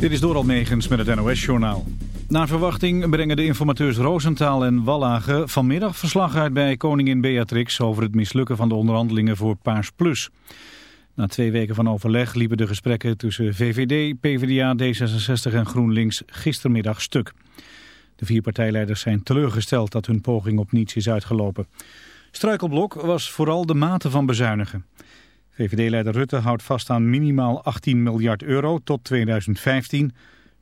Dit is Doral Megens met het NOS-journaal. Na verwachting brengen de informateurs Roosentaal en Wallage vanmiddag verslag uit bij koningin Beatrix over het mislukken van de onderhandelingen voor Paars Plus. Na twee weken van overleg liepen de gesprekken tussen VVD, PvdA, D66 en GroenLinks gistermiddag stuk. De vier partijleiders zijn teleurgesteld dat hun poging op niets is uitgelopen. Struikelblok was vooral de mate van bezuinigen. VVD-leider Rutte houdt vast aan minimaal 18 miljard euro tot 2015.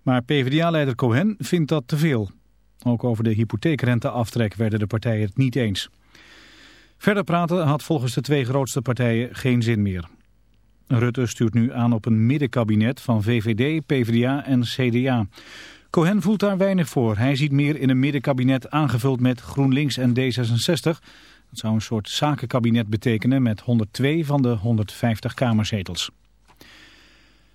Maar PvdA-leider Cohen vindt dat te veel. Ook over de hypotheekrenteaftrek werden de partijen het niet eens. Verder praten had volgens de twee grootste partijen geen zin meer. Rutte stuurt nu aan op een middenkabinet van VVD, PvdA en CDA. Cohen voelt daar weinig voor. Hij ziet meer in een middenkabinet aangevuld met GroenLinks en D66... Dat zou een soort zakenkabinet betekenen met 102 van de 150 kamerzetels.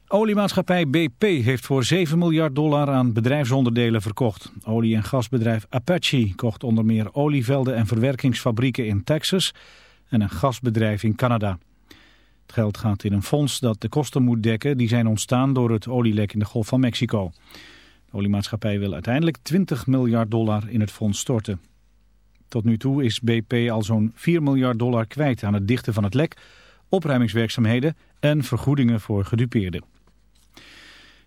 Oliemaatschappij BP heeft voor 7 miljard dollar aan bedrijfsonderdelen verkocht. Olie- en gasbedrijf Apache kocht onder meer olievelden en verwerkingsfabrieken in Texas en een gasbedrijf in Canada. Het geld gaat in een fonds dat de kosten moet dekken die zijn ontstaan door het olielek in de Golf van Mexico. De oliemaatschappij wil uiteindelijk 20 miljard dollar in het fonds storten. Tot nu toe is BP al zo'n 4 miljard dollar kwijt aan het dichten van het lek, opruimingswerkzaamheden en vergoedingen voor gedupeerden.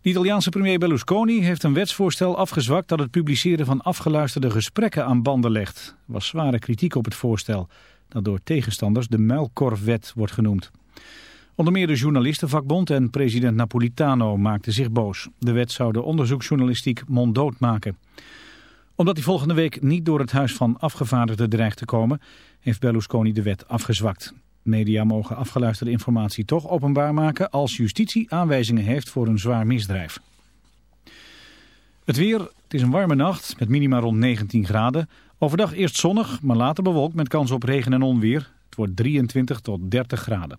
De Italiaanse premier Berlusconi heeft een wetsvoorstel afgezwakt dat het publiceren van afgeluisterde gesprekken aan banden legt. Was zware kritiek op het voorstel, dat door tegenstanders de muilkorfwet wordt genoemd. Onder meer de journalistenvakbond en president Napolitano maakten zich boos. De wet zou de onderzoeksjournalistiek monddood maken omdat hij volgende week niet door het Huis van Afgevaardigden dreigt te komen, heeft Berlusconi de wet afgezwakt. Media mogen afgeluisterde informatie toch openbaar maken als justitie aanwijzingen heeft voor een zwaar misdrijf. Het weer, het is een warme nacht met minima rond 19 graden. Overdag eerst zonnig, maar later bewolkt met kans op regen en onweer. Het wordt 23 tot 30 graden.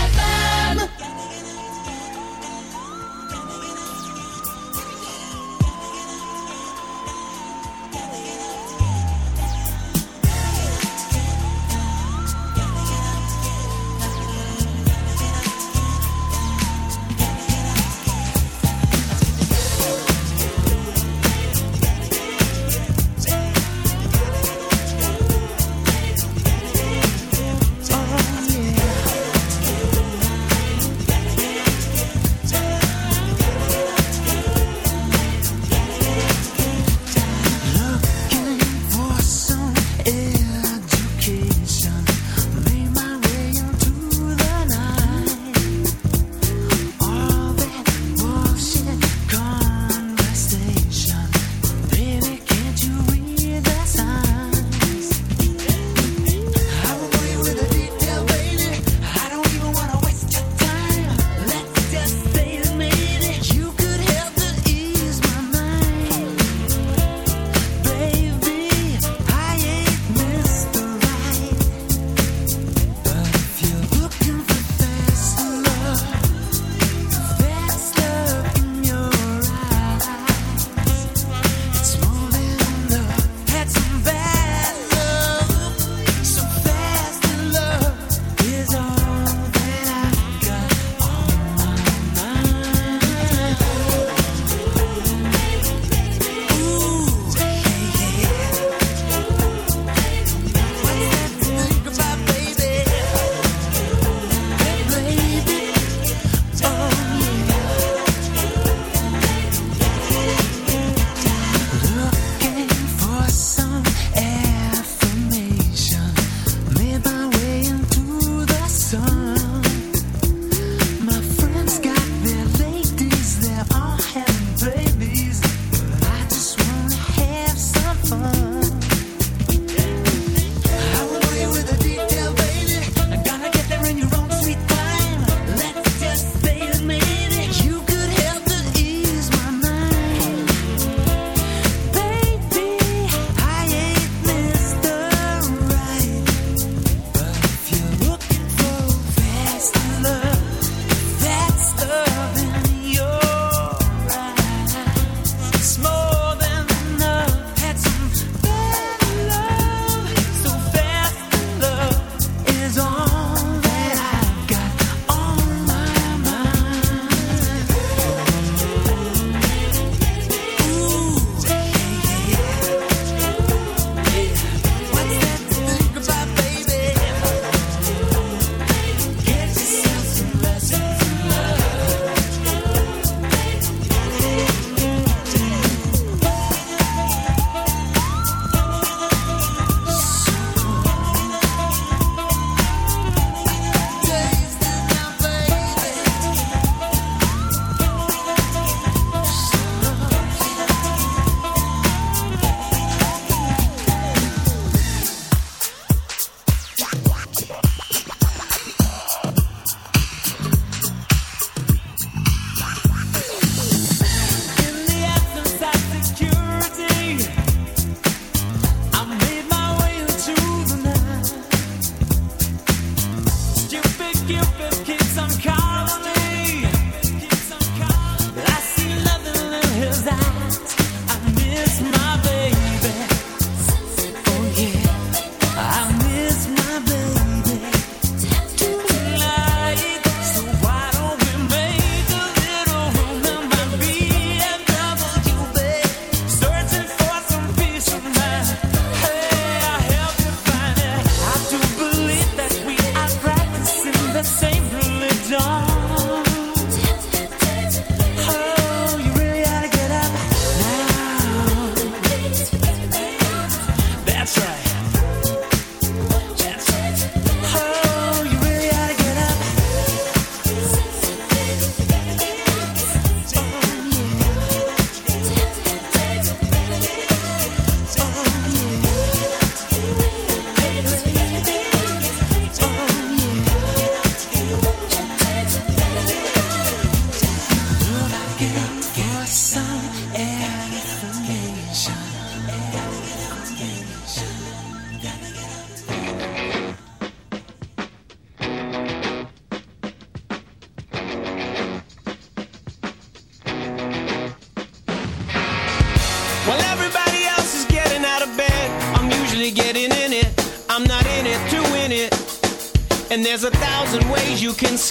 you can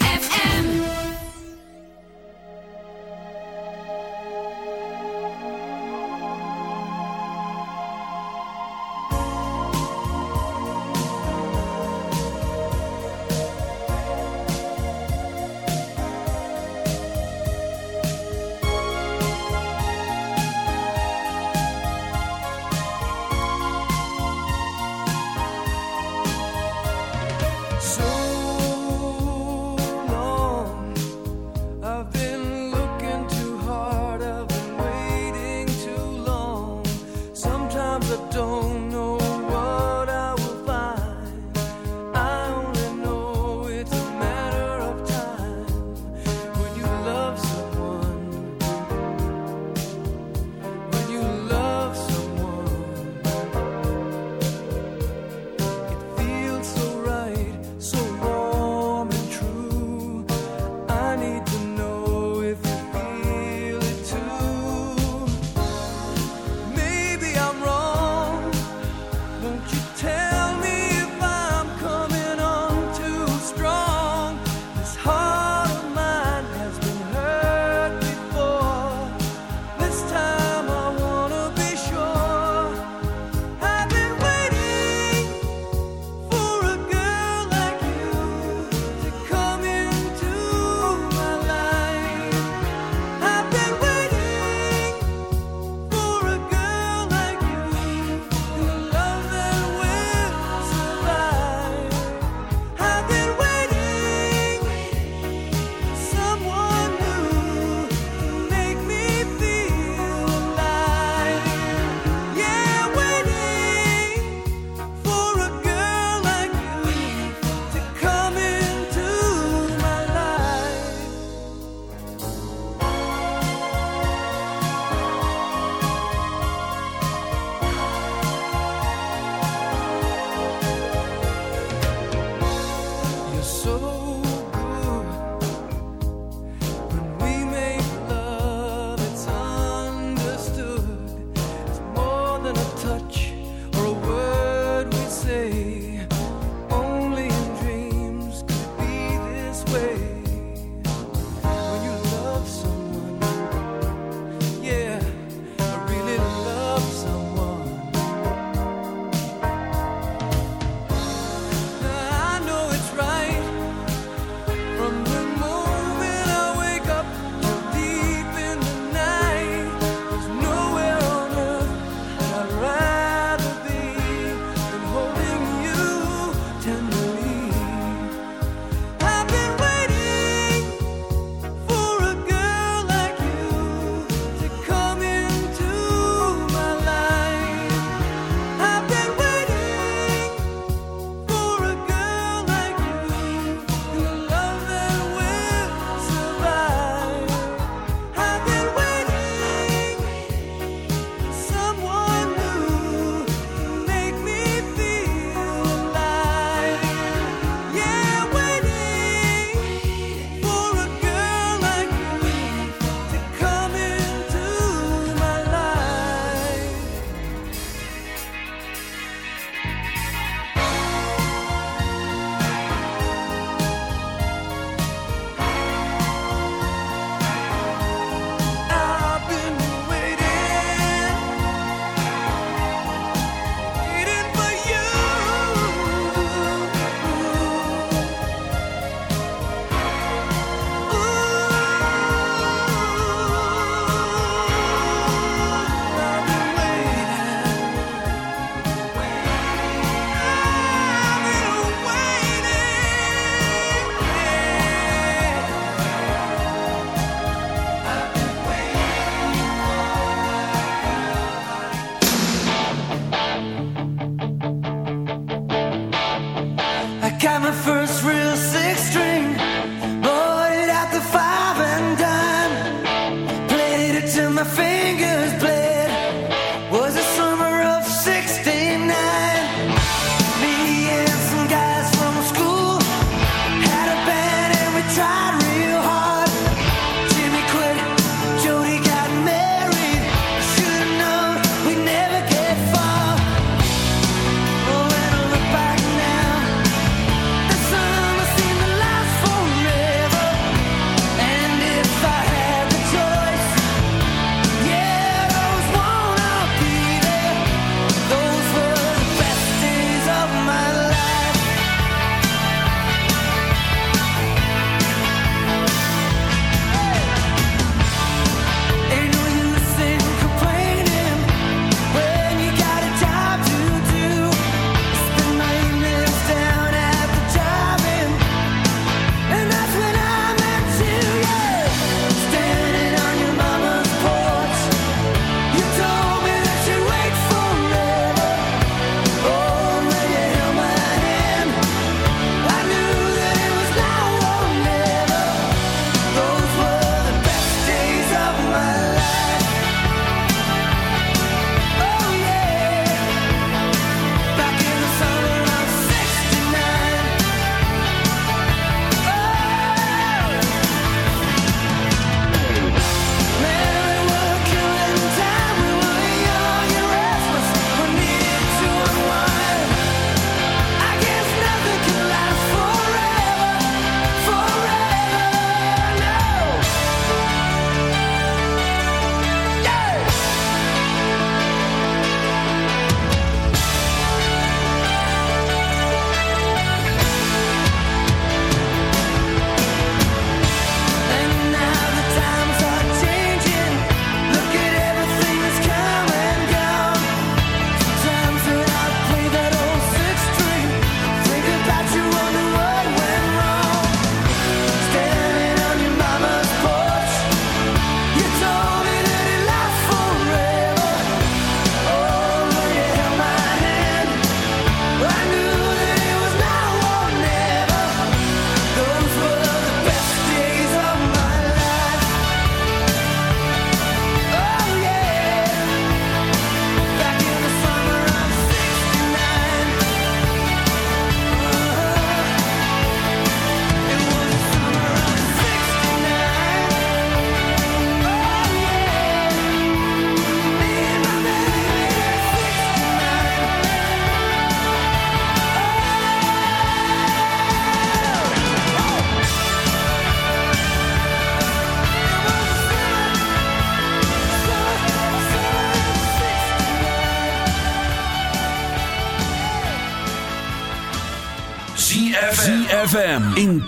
a touch.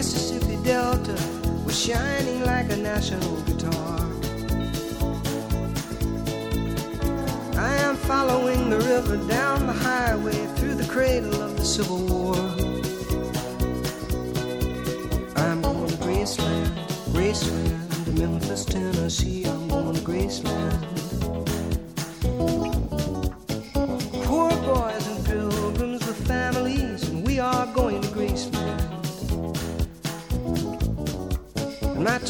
Mississippi Delta was shining like a national guitar. I am following the river down the highway through the cradle of the Civil War. I'm going to Graceland, Graceland, to Memphis, Tennessee. I'm going to Graceland.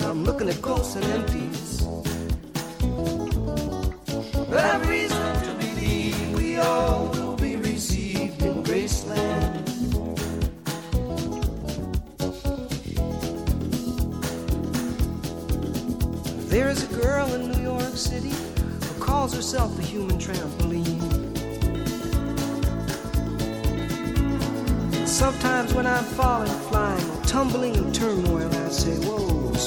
I'm looking at ghosts and empties. I've reason to believe we all will be received in Graceland. There is a girl in New York City who calls herself the human trampoline. Sometimes when I'm falling, flying, tumbling in turmoil, I say, Whoa,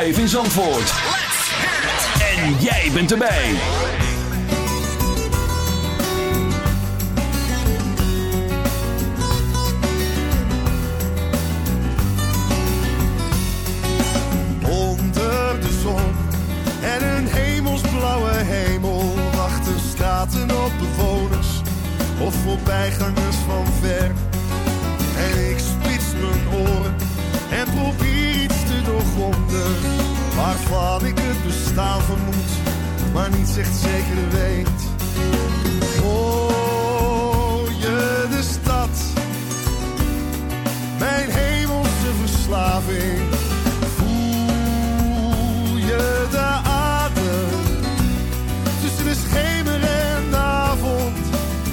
Live in Zandvoort. En jij bent erbij. Onder de zon en een hemelsblauwe hemel wachten straten op bewoners of voorbijgangers van ver. En ik spits mijn oren en probeer waarvan ik het bestaan vermoed, maar niet echt zeker weet. Hoor je de stad, mijn hemelse verslaving? Voel je de adem tussen de schemer en avond?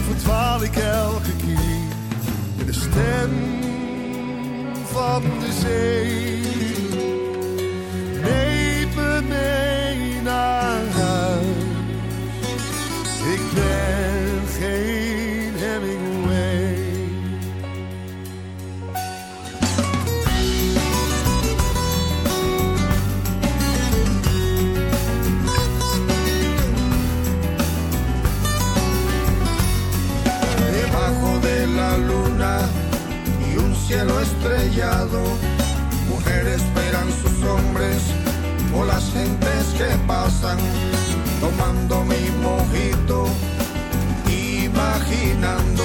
Verdwaal ik elke keer de stem van de zee. Cielo estrellado. Mujeres esperan sus hombres o las gentes que pasan tomando mi mojito, imaginando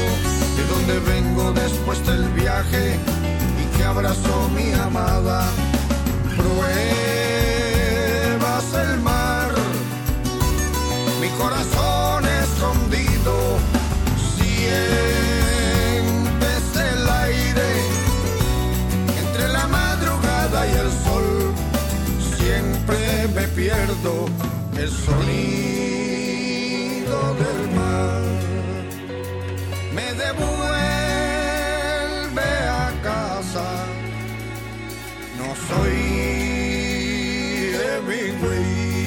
de dónde vengo después del viaje y que abrazo mi amada. Pierdo el sonido del mar. Me devuelve a casa. No soy Hemingway.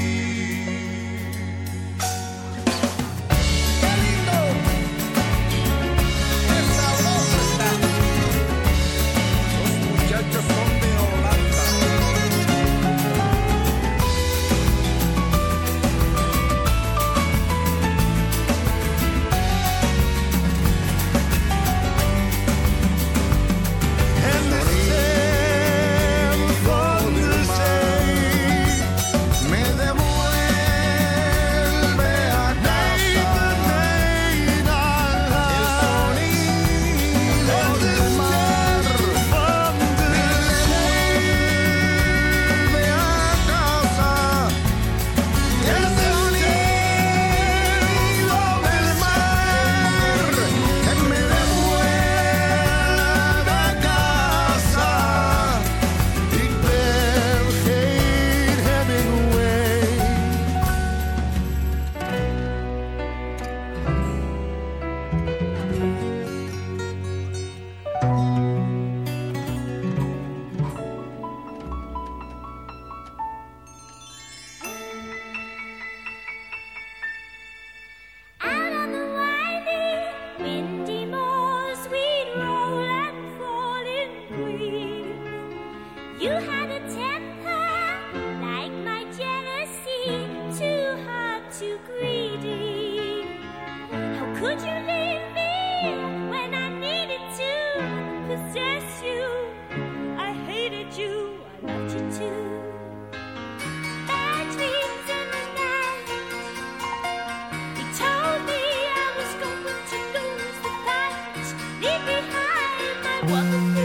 what